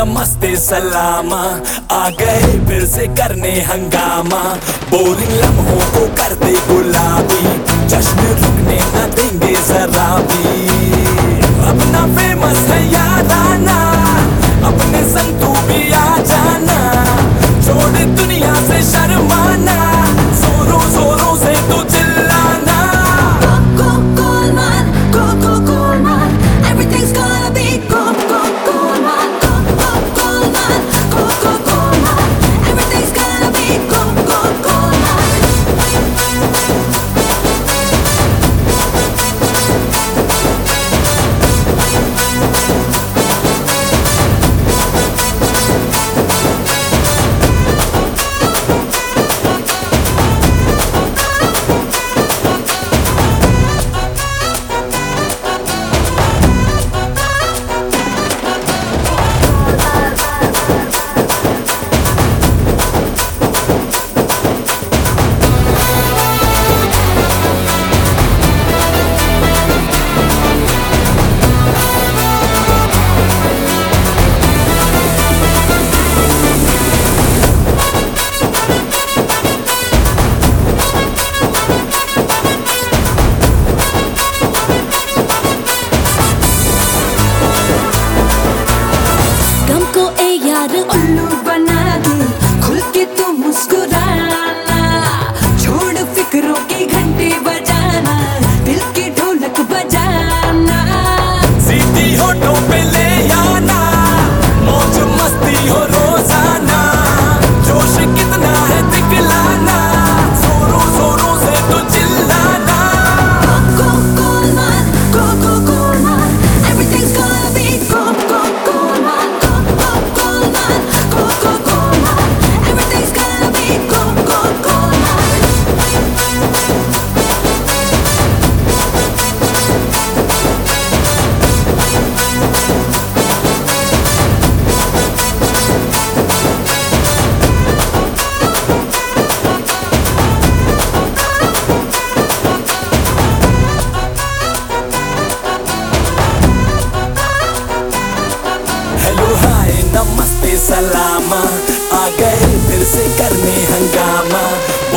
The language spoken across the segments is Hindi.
नमस्ते सलामा। आ गए फिर से करने हंगामा। बोरिंग लम्हों को करते गुलाबी। जश्न रुकने न देंगे जरा भी। अपना फ़ेमस है यारा।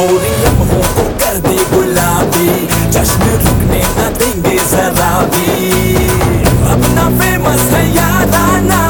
हो रही कर दे गुलाबी जश्न रुकने न देंगे जरा भी अपना फ़ेमस है यादाना